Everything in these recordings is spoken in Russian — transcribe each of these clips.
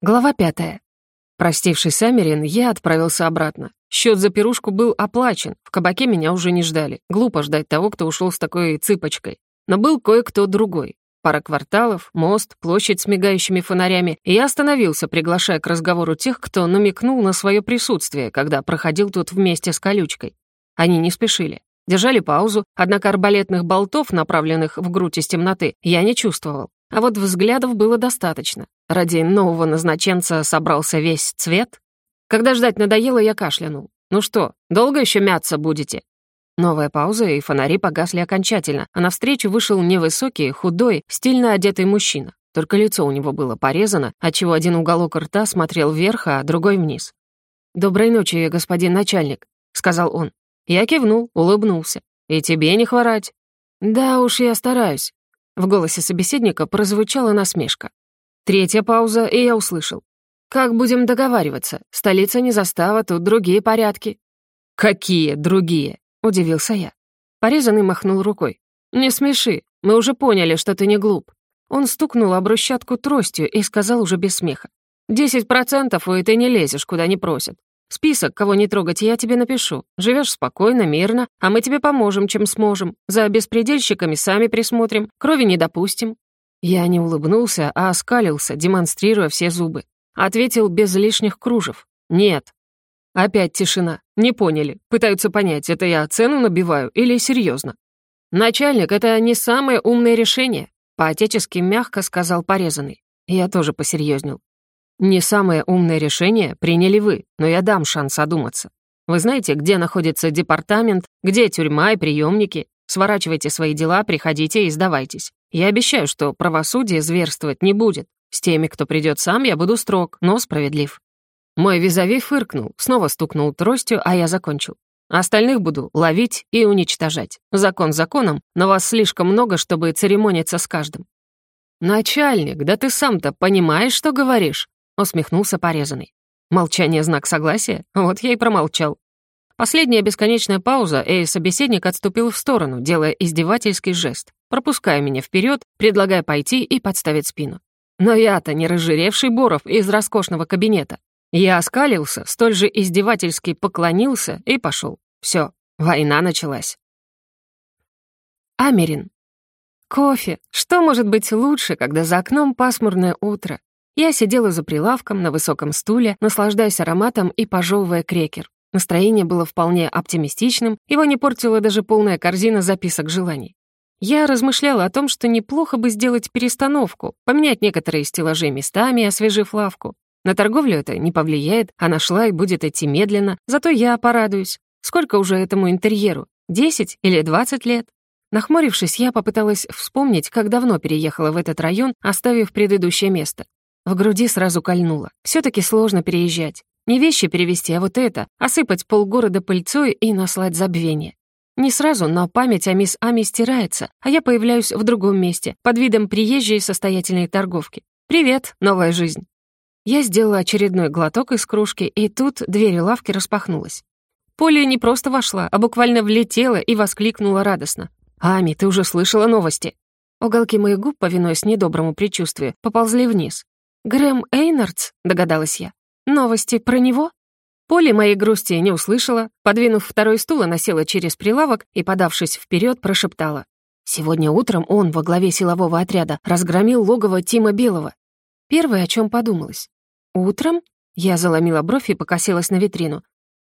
Глава пятая. Простившись с Америн, я отправился обратно. Счет за пирушку был оплачен, в кабаке меня уже не ждали. Глупо ждать того, кто ушел с такой цыпочкой. Но был кое-кто другой. Пара кварталов, мост, площадь с мигающими фонарями, и я остановился, приглашая к разговору тех, кто намекнул на свое присутствие, когда проходил тут вместе с колючкой. Они не спешили. Держали паузу, однако арбалетных болтов, направленных в грудь из темноты, я не чувствовал. А вот взглядов было достаточно. Ради нового назначенца собрался весь цвет? Когда ждать надоело, я кашлянул. «Ну что, долго еще мяться будете?» Новая пауза, и фонари погасли окончательно, а навстречу вышел невысокий, худой, стильно одетый мужчина. Только лицо у него было порезано, отчего один уголок рта смотрел вверх, а другой вниз. «Доброй ночи, господин начальник», — сказал он. Я кивнул, улыбнулся. «И тебе не хворать». «Да уж, я стараюсь». В голосе собеседника прозвучала насмешка. Третья пауза, и я услышал. «Как будем договариваться? Столица не застава, тут другие порядки». «Какие другие?» — удивился я. Порезанный махнул рукой. «Не смеши, мы уже поняли, что ты не глуп». Он стукнул об брусчатку тростью и сказал уже без смеха. «Десять процентов, и ты не лезешь, куда не просят. Список, кого не трогать, я тебе напишу. Живешь спокойно, мирно, а мы тебе поможем, чем сможем. За беспредельщиками сами присмотрим, крови не допустим. Я не улыбнулся, а оскалился, демонстрируя все зубы. Ответил без лишних кружев. «Нет». Опять тишина. Не поняли. Пытаются понять, это я цену набиваю или серьезно. «Начальник, это не самое умное решение», — по-отечески мягко сказал порезанный. Я тоже посерьезнел. «Не самое умное решение приняли вы, но я дам шанс одуматься. Вы знаете, где находится департамент, где тюрьма и приемники? Сворачивайте свои дела, приходите и сдавайтесь. Я обещаю, что правосудие зверствовать не будет. С теми, кто придет сам, я буду строг, но справедлив». Мой визави фыркнул, снова стукнул тростью, а я закончил. Остальных буду ловить и уничтожать. Закон законом, но вас слишком много, чтобы церемониться с каждым». «Начальник, да ты сам-то понимаешь, что говоришь?» — усмехнулся порезанный. Молчание — знак согласия, вот я и промолчал. Последняя бесконечная пауза, и собеседник отступил в сторону, делая издевательский жест, пропуская меня вперед, предлагая пойти и подставить спину. Но я-то не разжиревший Боров из роскошного кабинета. Я оскалился, столь же издевательски поклонился и пошел. Все, война началась. Америн. Кофе. Что может быть лучше, когда за окном пасмурное утро? Я сидела за прилавком на высоком стуле, наслаждаясь ароматом и пожевывая крекер. Настроение было вполне оптимистичным, его не портила даже полная корзина записок желаний. Я размышляла о том, что неплохо бы сделать перестановку, поменять некоторые стеллажи местами, освежив лавку. На торговлю это не повлияет, а она шла и будет идти медленно, зато я порадуюсь. Сколько уже этому интерьеру? 10 или 20 лет? Нахмурившись, я попыталась вспомнить, как давно переехала в этот район, оставив предыдущее место. В груди сразу кольнуло. все таки сложно переезжать. Не вещи перевести, а вот это. Осыпать полгорода пыльцой и наслать забвение. Не сразу, но память о мисс Ами стирается, а я появляюсь в другом месте, под видом приезжей состоятельной торговки. «Привет, новая жизнь!» Я сделала очередной глоток из кружки, и тут дверь лавки распахнулась. Поля не просто вошла, а буквально влетела и воскликнула радостно. «Ами, ты уже слышала новости?» Уголки моих губ, повинуясь недоброму предчувствию, поползли вниз. «Грэм Эйнардс?» — догадалась я. Новости про него? Поле моей грусти не услышала, подвинув второй стул, она села через прилавок и, подавшись вперед, прошептала. Сегодня утром он во главе силового отряда разгромил логово Тима Белого. Первое, о чем подумалось. «Утром?» Я заломила бровь и покосилась на витрину.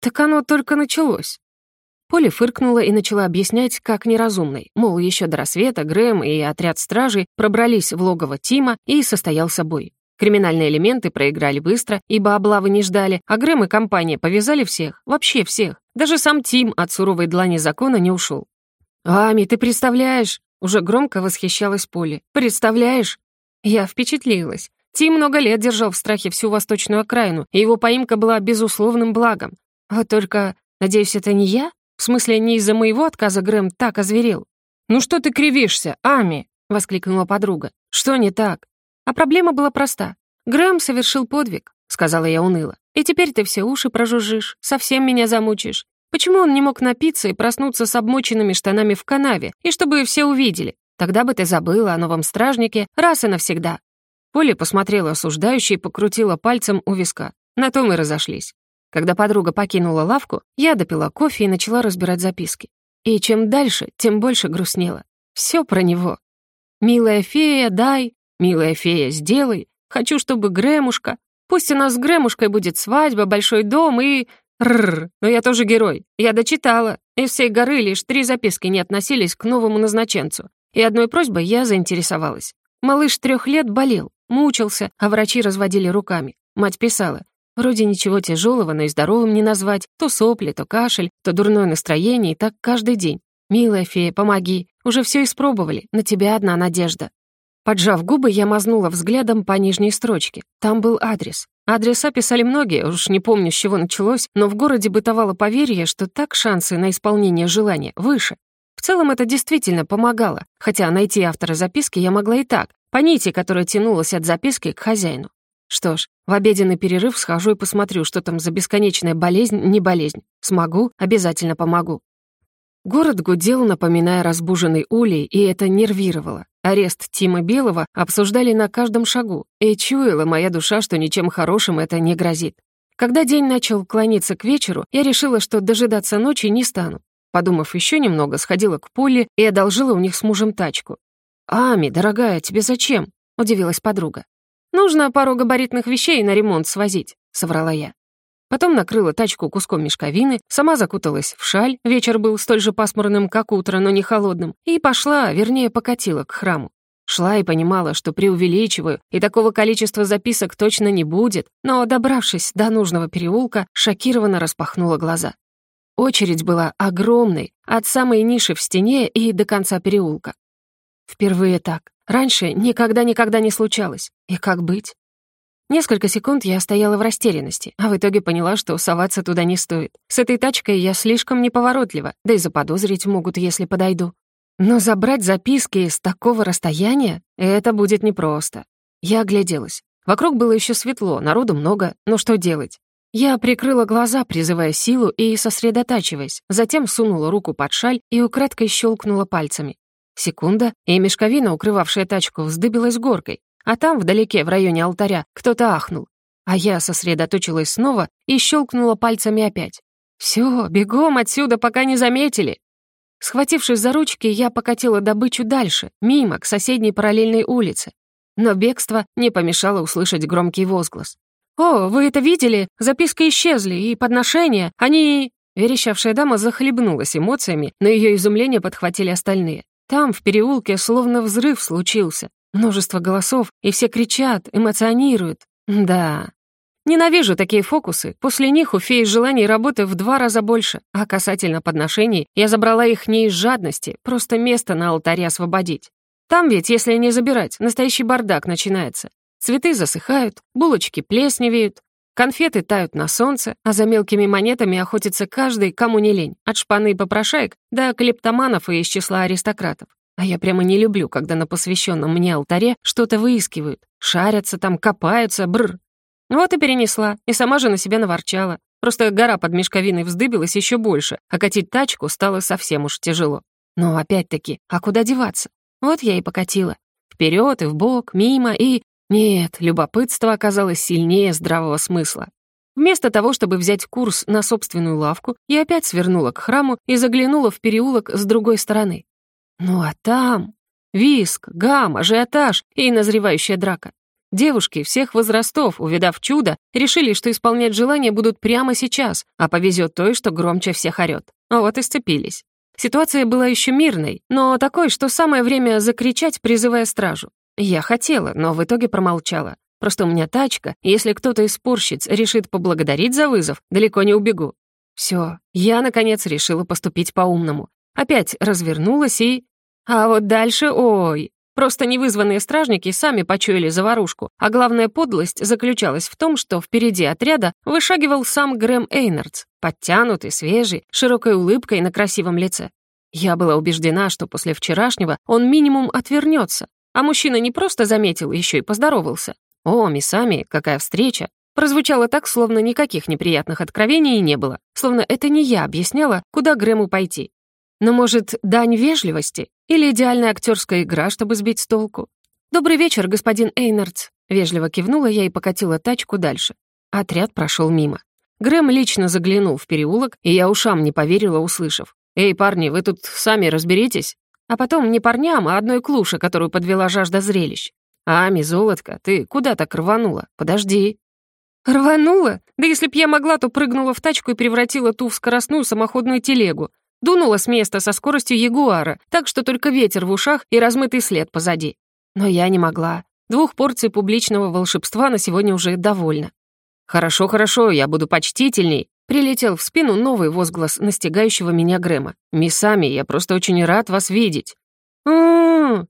«Так оно только началось». Поля фыркнула и начала объяснять, как неразумной. Мол, еще до рассвета Грэм и отряд стражей пробрались в логово Тима и состоялся бой. Криминальные элементы проиграли быстро, ибо облавы не ждали, а Грэм и компания повязали всех, вообще всех. Даже сам Тим от суровой длани закона не ушел. «Ами, ты представляешь?» Уже громко восхищалась Поли. «Представляешь?» Я впечатлилась. Тим много лет держал в страхе всю восточную окраину, и его поимка была безусловным благом. Вот только, надеюсь, это не я? В смысле, не из-за моего отказа Грэм так озверел? «Ну что ты кривишься, Ами?» — воскликнула подруга. «Что не так? А проблема была проста. «Грэм совершил подвиг», — сказала я уныло. «И теперь ты все уши прожужжишь, совсем меня замучишь. Почему он не мог напиться и проснуться с обмоченными штанами в канаве, и чтобы все увидели? Тогда бы ты забыла о новом стражнике раз и навсегда». Поля посмотрела осуждающе и покрутила пальцем у виска. На то мы разошлись. Когда подруга покинула лавку, я допила кофе и начала разбирать записки. И чем дальше, тем больше грустнела. Все про него. «Милая фея, дай, «Милая фея, сделай. Хочу, чтобы Грэмушка... Пусть у нас с Грэмушкой будет свадьба, большой дом и... Рррр, но я тоже герой. Я дочитала. Из всей горы лишь три записки не относились к новому назначенцу. И одной просьбой я заинтересовалась. Малыш трех лет болел, мучился, а врачи разводили руками. Мать писала, вроде ничего тяжелого, но и здоровым не назвать, то сопли, то кашель, то дурное настроение, и так каждый день. «Милая фея, помоги, уже все испробовали, на тебя одна надежда». Поджав губы, я мазнула взглядом по нижней строчке. Там был адрес. Адреса писали многие, уж не помню, с чего началось, но в городе бытовало поверье, что так шансы на исполнение желания выше. В целом это действительно помогало, хотя найти автора записки я могла и так, по нити, которая тянулась от записки к хозяину. Что ж, в обеденный перерыв схожу и посмотрю, что там за бесконечная болезнь, не болезнь. Смогу, обязательно помогу. Город гудел, напоминая разбуженный улей, и это нервировало. Арест Тима Белого обсуждали на каждом шагу, и чуяла моя душа, что ничем хорошим это не грозит. Когда день начал клониться к вечеру, я решила, что дожидаться ночи не стану. Подумав еще немного, сходила к Поле и одолжила у них с мужем тачку. «Ами, дорогая, тебе зачем?» — удивилась подруга. «Нужно пару габаритных вещей на ремонт свозить», — соврала я. Потом накрыла тачку куском мешковины, сама закуталась в шаль, вечер был столь же пасмурным, как утро, но не холодным, и пошла, вернее, покатила к храму. Шла и понимала, что преувеличиваю, и такого количества записок точно не будет, но, добравшись до нужного переулка, шокированно распахнула глаза. Очередь была огромной, от самой ниши в стене и до конца переулка. Впервые так. Раньше никогда-никогда не случалось. И как быть? Несколько секунд я стояла в растерянности, а в итоге поняла, что соваться туда не стоит. С этой тачкой я слишком неповоротлива, да и заподозрить могут, если подойду. Но забрать записки с такого расстояния — это будет непросто. Я огляделась. Вокруг было еще светло, народу много, но что делать? Я прикрыла глаза, призывая силу и сосредотачиваясь, затем сунула руку под шаль и украдкой щелкнула пальцами. Секунда, и мешковина, укрывавшая тачку, вздыбилась горкой, а там, вдалеке, в районе алтаря, кто-то ахнул. А я сосредоточилась снова и щелкнула пальцами опять. «Все, бегом отсюда, пока не заметили!» Схватившись за ручки, я покатила добычу дальше, мимо, к соседней параллельной улице. Но бегство не помешало услышать громкий возглас. «О, вы это видели? Записка исчезли, и подношения, они...» Верещавшая дама захлебнулась эмоциями, но ее изумление подхватили остальные. Там, в переулке, словно взрыв случился. Множество голосов, и все кричат, эмоционируют. Да. Ненавижу такие фокусы. После них у феи желаний работы в два раза больше. А касательно подношений, я забрала их не из жадности, просто место на алтаре освободить. Там ведь, если не забирать, настоящий бардак начинается. Цветы засыхают, булочки плесневеют, конфеты тают на солнце, а за мелкими монетами охотится каждый, кому не лень, от шпаны и попрошаек до клептоманов и из числа аристократов. А я прямо не люблю, когда на посвященном мне алтаре что-то выискивают. Шарятся там, копаются, бррр. Вот и перенесла, и сама же на себя наворчала. Просто гора под мешковиной вздыбилась еще больше, а катить тачку стало совсем уж тяжело. Но опять-таки, а куда деваться? Вот я и покатила. Вперед и вбок, мимо и... Нет, любопытство оказалось сильнее здравого смысла. Вместо того, чтобы взять курс на собственную лавку, я опять свернула к храму и заглянула в переулок с другой стороны. Ну а там... Виск, гам, ажиотаж и назревающая драка. Девушки всех возрастов, увидав чудо, решили, что исполнять желание будут прямо сейчас, а повезет той, что громче всех орёт. Вот и сцепились. Ситуация была еще мирной, но такой, что самое время закричать, призывая стражу. Я хотела, но в итоге промолчала. Просто у меня тачка, и если кто-то из спорщиц решит поблагодарить за вызов, далеко не убегу. Все, я, наконец, решила поступить по-умному. Опять развернулась и... А вот дальше, ой, Просто невызванные стражники сами почуяли заварушку, а главная подлость заключалась в том, что впереди отряда вышагивал сам Грэм Эйнардс, подтянутый, свежий, широкой улыбкой на красивом лице. Я была убеждена, что после вчерашнего он минимум отвернется, а мужчина не просто заметил, еще и поздоровался. «О, мисами, какая встреча!» Прозвучало так, словно никаких неприятных откровений не было, словно это не я объясняла, куда Грэму пойти, но, может, дань вежливости или идеальная актерская игра, чтобы сбить с толку? «Добрый вечер, господин Эйнардс!» Вежливо кивнула я и покатила тачку дальше. Отряд прошел мимо. Грэм лично заглянул в переулок, и я ушам не поверила, услышав. «Эй, парни, вы тут сами разберитесь?» А потом не парням, а одной клуше, которую подвела жажда зрелищ. «Ами, золотка, ты куда так рванула? Подожди!» «Рванула? Да если б я могла, то прыгнула в тачку и превратила ту в скоростную самоходную телегу. Дунула с места со скоростью ягуара, так что только ветер в ушах и размытый след позади. Но я не могла. Двух порций публичного волшебства на сегодня уже довольно. «Хорошо, хорошо, я буду почтительней», — прилетел в спину новый возглас настигающего меня Грэма. «Миссами, я просто очень рад вас видеть». Оооо!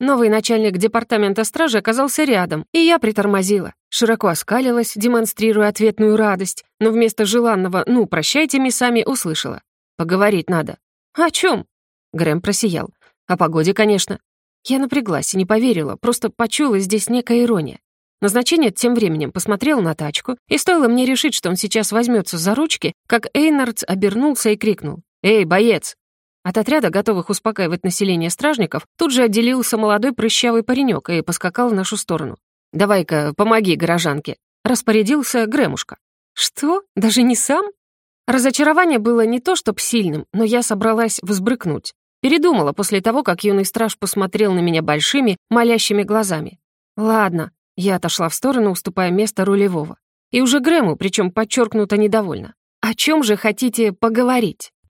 Новый начальник департамента стражи оказался рядом, и я притормозила. Широко оскалилась, демонстрируя ответную радость, но вместо желанного «ну, прощайте, миссами» услышала. Поговорить надо». «О чем?» Грэм просиял. «О погоде, конечно». Я напряглась и не поверила, просто почула здесь некая ирония. Назначение тем временем посмотрел на тачку, и стоило мне решить, что он сейчас возьмется за ручки, как Эйнардс обернулся и крикнул. «Эй, боец!» От отряда, готовых успокаивать население стражников, тут же отделился молодой прыщавый паренек и поскакал в нашу сторону. «Давай-ка, помоги горожанке!» — распорядился Гремушка. «Что? Даже не сам?» Разочарование было не то чтоб сильным, но я собралась взбрыкнуть. Передумала после того, как юный страж посмотрел на меня большими, молящими глазами. «Ладно», — я отошла в сторону, уступая место рулевого. И уже Грэму, причем подчеркнуто недовольна. «О чем же хотите поговорить?»